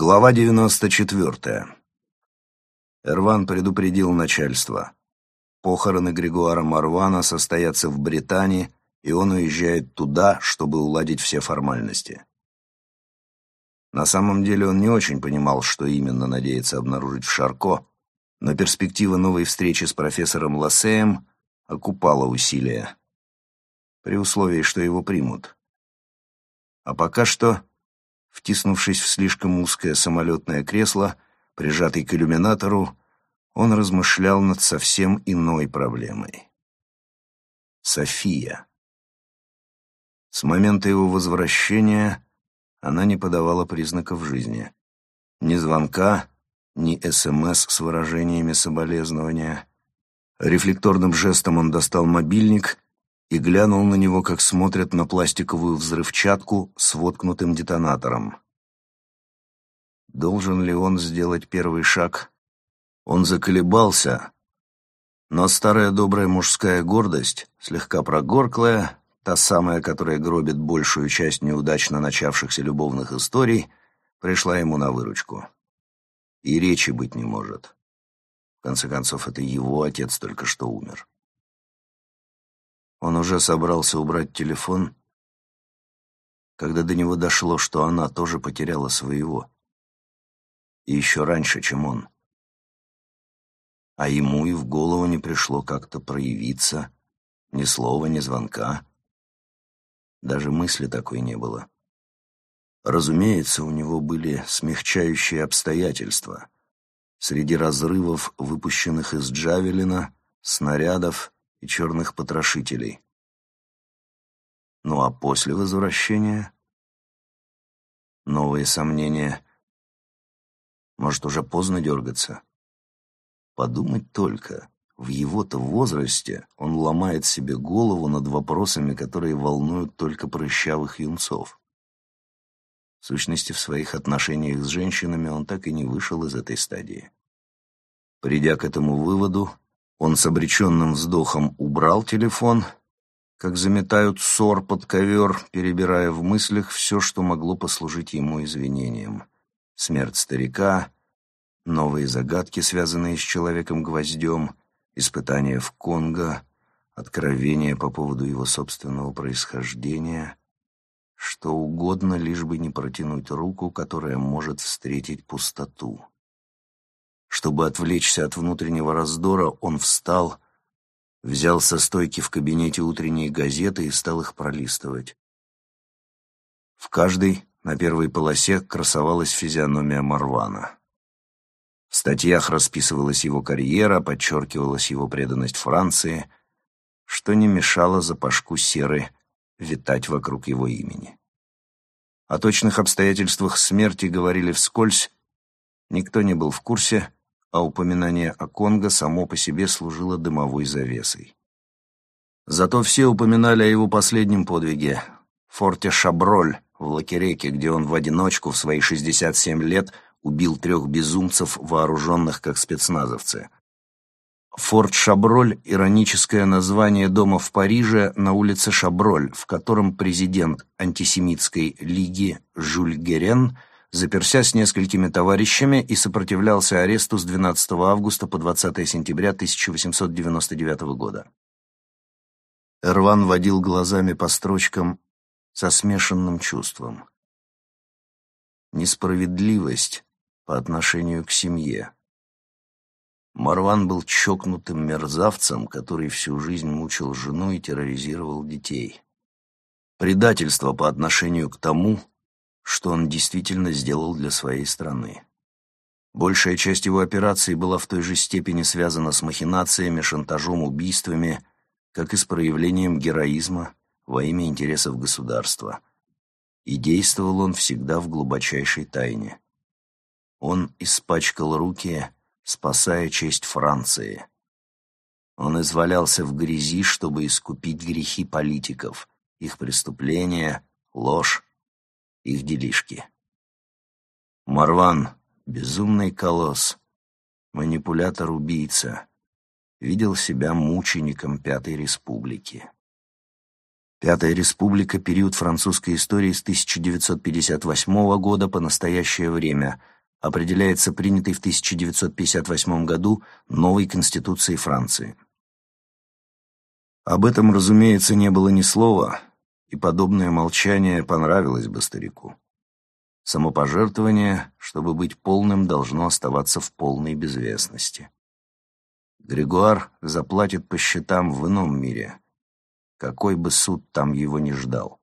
Глава 94. Эрван предупредил начальство. Похороны Григуара Марвана состоятся в Британии, и он уезжает туда, чтобы уладить все формальности. На самом деле он не очень понимал, что именно надеется обнаружить в Шарко, но перспектива новой встречи с профессором Лассеем окупала усилия, при условии, что его примут. А пока что Втиснувшись в слишком узкое самолетное кресло, прижатый к иллюминатору, он размышлял над совсем иной проблемой. София. С момента его возвращения она не подавала признаков жизни. Ни звонка, ни СМС с выражениями соболезнования. Рефлекторным жестом он достал мобильник и глянул на него, как смотрят на пластиковую взрывчатку с воткнутым детонатором. Должен ли он сделать первый шаг? Он заколебался, но старая добрая мужская гордость, слегка прогорклая, та самая, которая гробит большую часть неудачно начавшихся любовных историй, пришла ему на выручку. И речи быть не может. В конце концов, это его отец только что умер. Он уже собрался убрать телефон, когда до него дошло, что она тоже потеряла своего. И еще раньше, чем он. А ему и в голову не пришло как-то проявиться, ни слова, ни звонка. Даже мысли такой не было. Разумеется, у него были смягчающие обстоятельства. Среди разрывов, выпущенных из Джавелина, снарядов и черных потрошителей. Ну а после возвращения? Новые сомнения. Может, уже поздно дергаться? Подумать только, в его-то возрасте он ломает себе голову над вопросами, которые волнуют только прыщавых юнцов. В сущности, в своих отношениях с женщинами он так и не вышел из этой стадии. Придя к этому выводу, он с обреченным вздохом убрал телефон, как заметают ссор под ковер, перебирая в мыслях все, что могло послужить ему извинением. Смерть старика, новые загадки, связанные с человеком-гвоздем, испытания в Конго, откровения по поводу его собственного происхождения, что угодно, лишь бы не протянуть руку, которая может встретить пустоту. Чтобы отвлечься от внутреннего раздора, он встал, взял со стойки в кабинете утренние газеты и стал их пролистывать. В каждой на первой полосе красовалась физиономия Марвана. В статьях расписывалась его карьера, подчеркивалась его преданность Франции, что не мешало запашку серы витать вокруг его имени. О точных обстоятельствах смерти говорили вскользь, никто не был в курсе, а упоминание о Конго само по себе служило дымовой завесой. Зато все упоминали о его последнем подвиге — форте Шаброль в Лакереке, где он в одиночку в свои 67 лет убил трех безумцев, вооруженных как спецназовцы. Форт Шаброль — ироническое название дома в Париже на улице Шаброль, в котором президент антисемитской лиги Жюль Герен — заперся с несколькими товарищами и сопротивлялся аресту с 12 августа по 20 сентября 1899 года. Эрван водил глазами по строчкам со смешанным чувством. Несправедливость по отношению к семье. Марван был чокнутым мерзавцем, который всю жизнь мучил жену и терроризировал детей. Предательство по отношению к тому, что он действительно сделал для своей страны. Большая часть его операций была в той же степени связана с махинациями, шантажом, убийствами, как и с проявлением героизма во имя интересов государства. И действовал он всегда в глубочайшей тайне. Он испачкал руки, спасая честь Франции. Он извалялся в грязи, чтобы искупить грехи политиков, их преступления, ложь, их делишки. Марван, безумный колосс, манипулятор-убийца, видел себя мучеником Пятой Республики. Пятая республика – период французской истории с 1958 года по настоящее время – определяется принятой в 1958 году новой Конституцией Франции. Об этом, разумеется, не было ни слова, и подобное молчание понравилось бы старику. Самопожертвование, чтобы быть полным, должно оставаться в полной безвестности. Григуар заплатит по счетам в ином мире, какой бы суд там его ни ждал.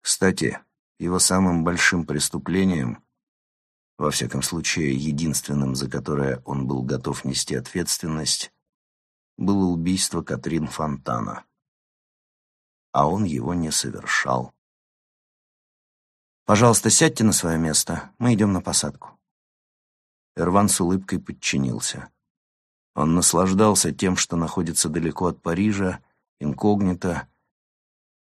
Кстати, его самым большим преступлением во всяком случае, единственным, за которое он был готов нести ответственность, было убийство Катрин Фонтана. А он его не совершал. «Пожалуйста, сядьте на свое место, мы идем на посадку». Эрван с улыбкой подчинился. Он наслаждался тем, что находится далеко от Парижа, инкогнито,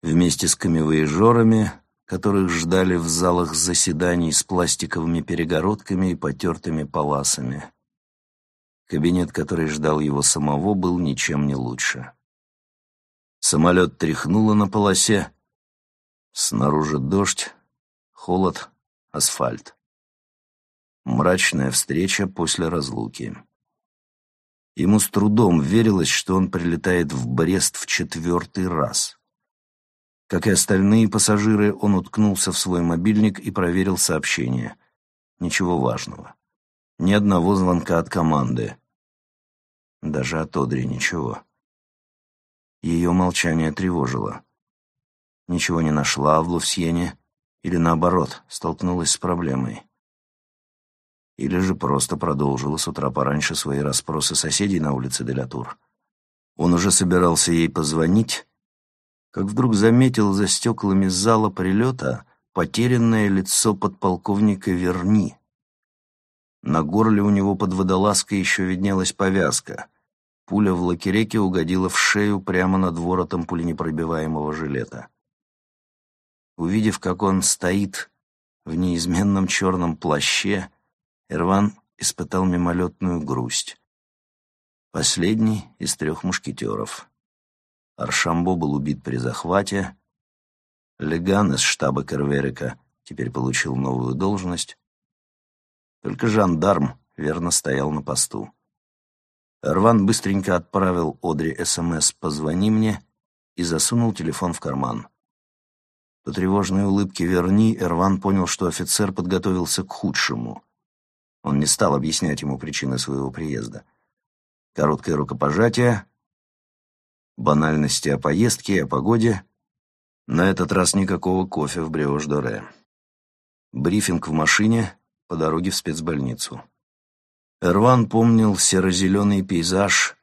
вместе с камевоежорами, которых ждали в залах заседаний с пластиковыми перегородками и потертыми паласами. Кабинет, который ждал его самого, был ничем не лучше. Самолет тряхнуло на полосе. Снаружи дождь, холод, асфальт. Мрачная встреча после разлуки. Ему с трудом верилось, что он прилетает в Брест в четвертый раз. Как и остальные пассажиры, он уткнулся в свой мобильник и проверил сообщение. Ничего важного. Ни одного звонка от команды. Даже от Одри ничего. Ее молчание тревожило. Ничего не нашла в Лувсьене, или наоборот, столкнулась с проблемой. Или же просто продолжила с утра пораньше свои расспросы соседей на улице Делятур. Он уже собирался ей позвонить, как вдруг заметил за стеклами зала прилета потерянное лицо подполковника Верни. На горле у него под водолазкой еще виднелась повязка. Пуля в лакереке угодила в шею прямо над воротом пуленепробиваемого жилета. Увидев, как он стоит в неизменном черном плаще, Эрван испытал мимолетную грусть. Последний из трех мушкетеров. Аршамбо был убит при захвате. Леган из штаба Керверика теперь получил новую должность. Только жандарм верно стоял на посту. Эрван быстренько отправил Одри СМС «Позвони мне» и засунул телефон в карман. По тревожной улыбке Верни Эрван понял, что офицер подготовился к худшему. Он не стал объяснять ему причины своего приезда. Короткое рукопожатие, банальности о поездке и о погоде. На этот раз никакого кофе в Бреош-Доре. Брифинг в машине по дороге в спецбольницу. Эрван помнил серо-зеленый пейзаж,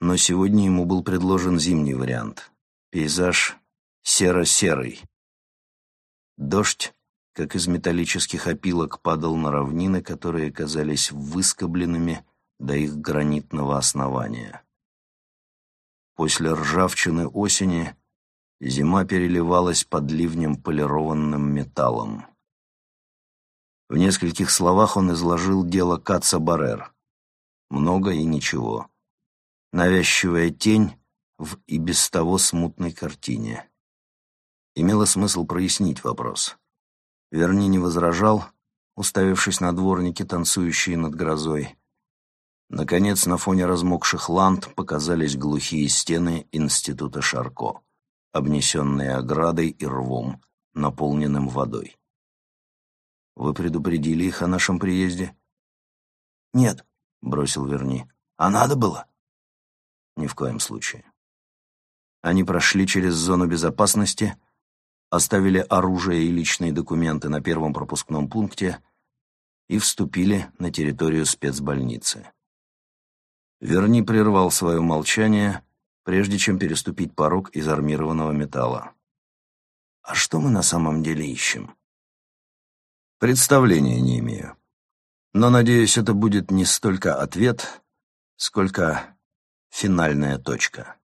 но сегодня ему был предложен зимний вариант. Пейзаж серо-серый. Дождь, как из металлических опилок, падал на равнины, которые казались выскобленными до их гранитного основания. После ржавчины осени зима переливалась под ливнем полированным металлом. В нескольких словах он изложил дело Каца Баррер. Много и ничего. Навязчивая тень в и без того смутной картине. Имело смысл прояснить вопрос. Верни не возражал, уставившись на дворники, танцующие над грозой. Наконец, на фоне размокших ланд показались глухие стены института Шарко, обнесенные оградой и рвом, наполненным водой. «Вы предупредили их о нашем приезде?» «Нет», — бросил Верни. «А надо было?» «Ни в коем случае». Они прошли через зону безопасности, оставили оружие и личные документы на первом пропускном пункте и вступили на территорию спецбольницы. Верни прервал свое молчание, прежде чем переступить порог из армированного металла. «А что мы на самом деле ищем?» «Представления не имею. Но, надеюсь, это будет не столько ответ, сколько финальная точка».